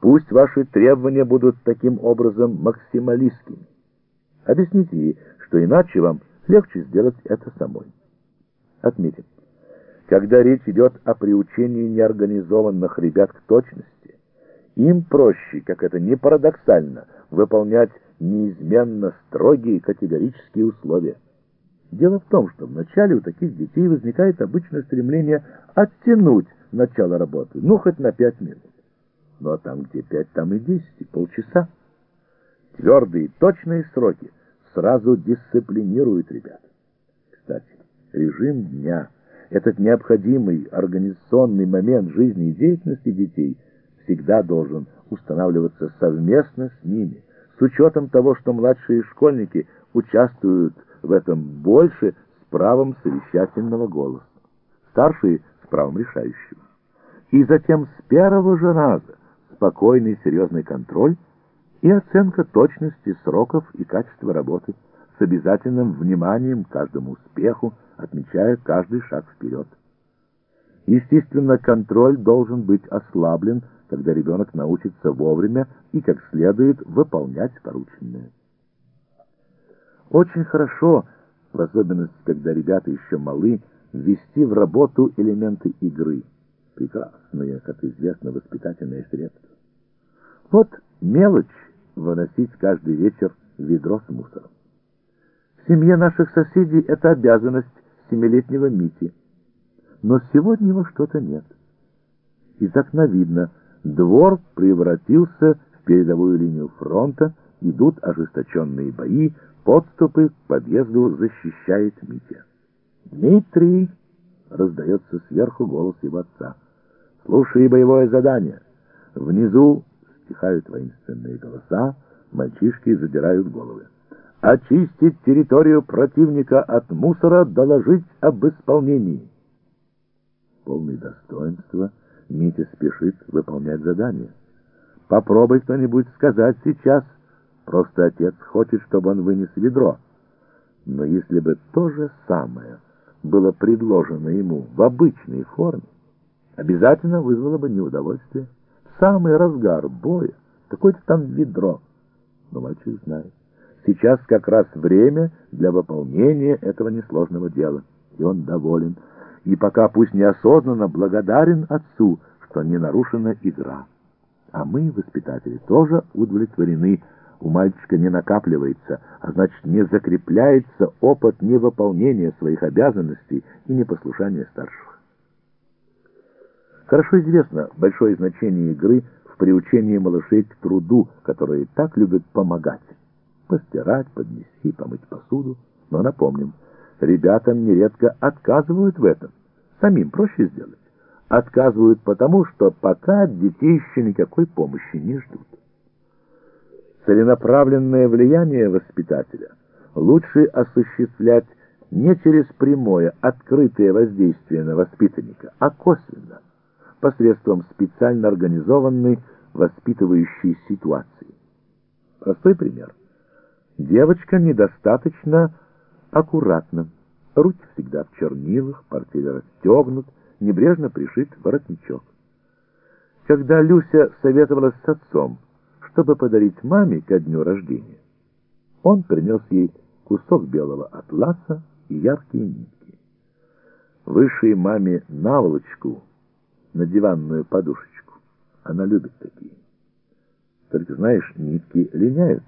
Пусть ваши требования будут таким образом максималистскими. Объясните ей, что иначе вам легче сделать это самой. Отметим, когда речь идет о приучении неорганизованных ребят к точности, им проще, как это не парадоксально, выполнять неизменно строгие категорические условия. Дело в том, что вначале у таких детей возникает обычное стремление оттянуть начало работы, ну хоть на пять минут. Ну а там где пять, там и десять, и полчаса. Твердые, точные сроки сразу дисциплинируют ребят. Кстати, режим дня, этот необходимый организационный момент жизни и деятельности детей всегда должен устанавливаться совместно с ними, с учетом того, что младшие школьники участвуют в этом больше с правом совещательного голоса, старшие с правом решающего. И затем с первого же раза спокойный серьезный контроль и оценка точности сроков и качества работы с обязательным вниманием каждому успеху, отмечая каждый шаг вперед. Естественно, контроль должен быть ослаблен, когда ребенок научится вовремя и как следует выполнять порученное. Очень хорошо, в особенности, когда ребята еще малы, ввести в работу элементы игры. Прекрасные, как известно, воспитательные средства. Вот мелочь выносить каждый вечер ведро с мусором. В семье наших соседей это обязанность семилетнего Мити. Но сегодня его что-то нет. Из окна видно, двор превратился в передовую линию фронта, идут ожесточенные бои, подступы к подъезду защищает Митя. «Дмитрий!» — раздается сверху голос его отца. «Слушай боевое задание. Внизу стихают воинственные голоса, мальчишки задирают головы. «Очистить территорию противника от мусора, доложить об исполнении!» Полный достоинства Митя спешит выполнять задание. «Попробуй кто-нибудь сказать сейчас!» Просто отец хочет, чтобы он вынес ведро. Но если бы то же самое было предложено ему в обычной форме, обязательно вызвало бы неудовольствие. Самый разгар боя какое-то там ведро. Но мальчик знает. Сейчас как раз время для выполнения этого несложного дела. И он доволен. И пока пусть неосознанно благодарен отцу, что не нарушена игра. А мы, воспитатели, тоже удовлетворены, у мальчика не накапливается, а значит не закрепляется опыт невыполнения своих обязанностей и непослушания старших. Хорошо известно большое значение игры в приучении малышей к труду, которые так любят помогать. Постирать, поднести, помыть посуду. Но напомним, ребятам нередко отказывают в этом. Самим проще сделать. Отказывают потому, что пока детей еще никакой помощи не ждут целенаправленное влияние воспитателя лучше осуществлять не через прямое, открытое воздействие на воспитанника, а косвенно, посредством специально организованной воспитывающей ситуации. Простой пример. Девочка недостаточно аккуратна. Руки всегда в чернилах, портфель расстегнут, небрежно пришит воротничок. Когда Люся советовалась с отцом, чтобы подарить маме ко дню рождения. Он принес ей кусок белого атласа и яркие нитки. Вышей маме наволочку на диванную подушечку. Она любит такие. Только, знаешь, нитки линяют.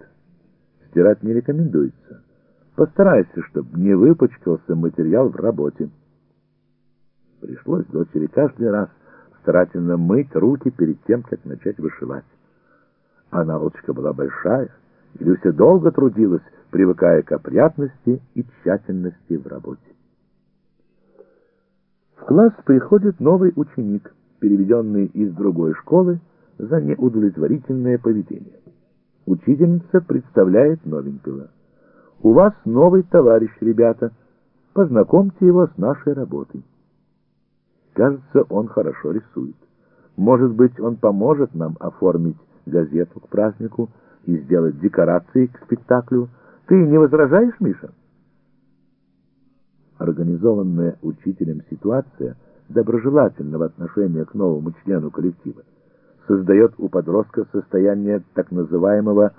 Стирать не рекомендуется. Постарайся, чтобы не выпачкался материал в работе. Пришлось дочери каждый раз старательно мыть руки перед тем, как начать вышивать. А наволочка была большая, и Люся долго трудилась, привыкая к опрятности и тщательности в работе. В класс приходит новый ученик, переведенный из другой школы за неудовлетворительное поведение. Учительница представляет новенького. «У вас новый товарищ, ребята. Познакомьте его с нашей работой». Кажется, он хорошо рисует. Может быть, он поможет нам оформить газету к празднику и сделать декорации к спектаклю. Ты не возражаешь, Миша? Организованная учителем ситуация доброжелательного отношения к новому члену коллектива создает у подростка состояние так называемого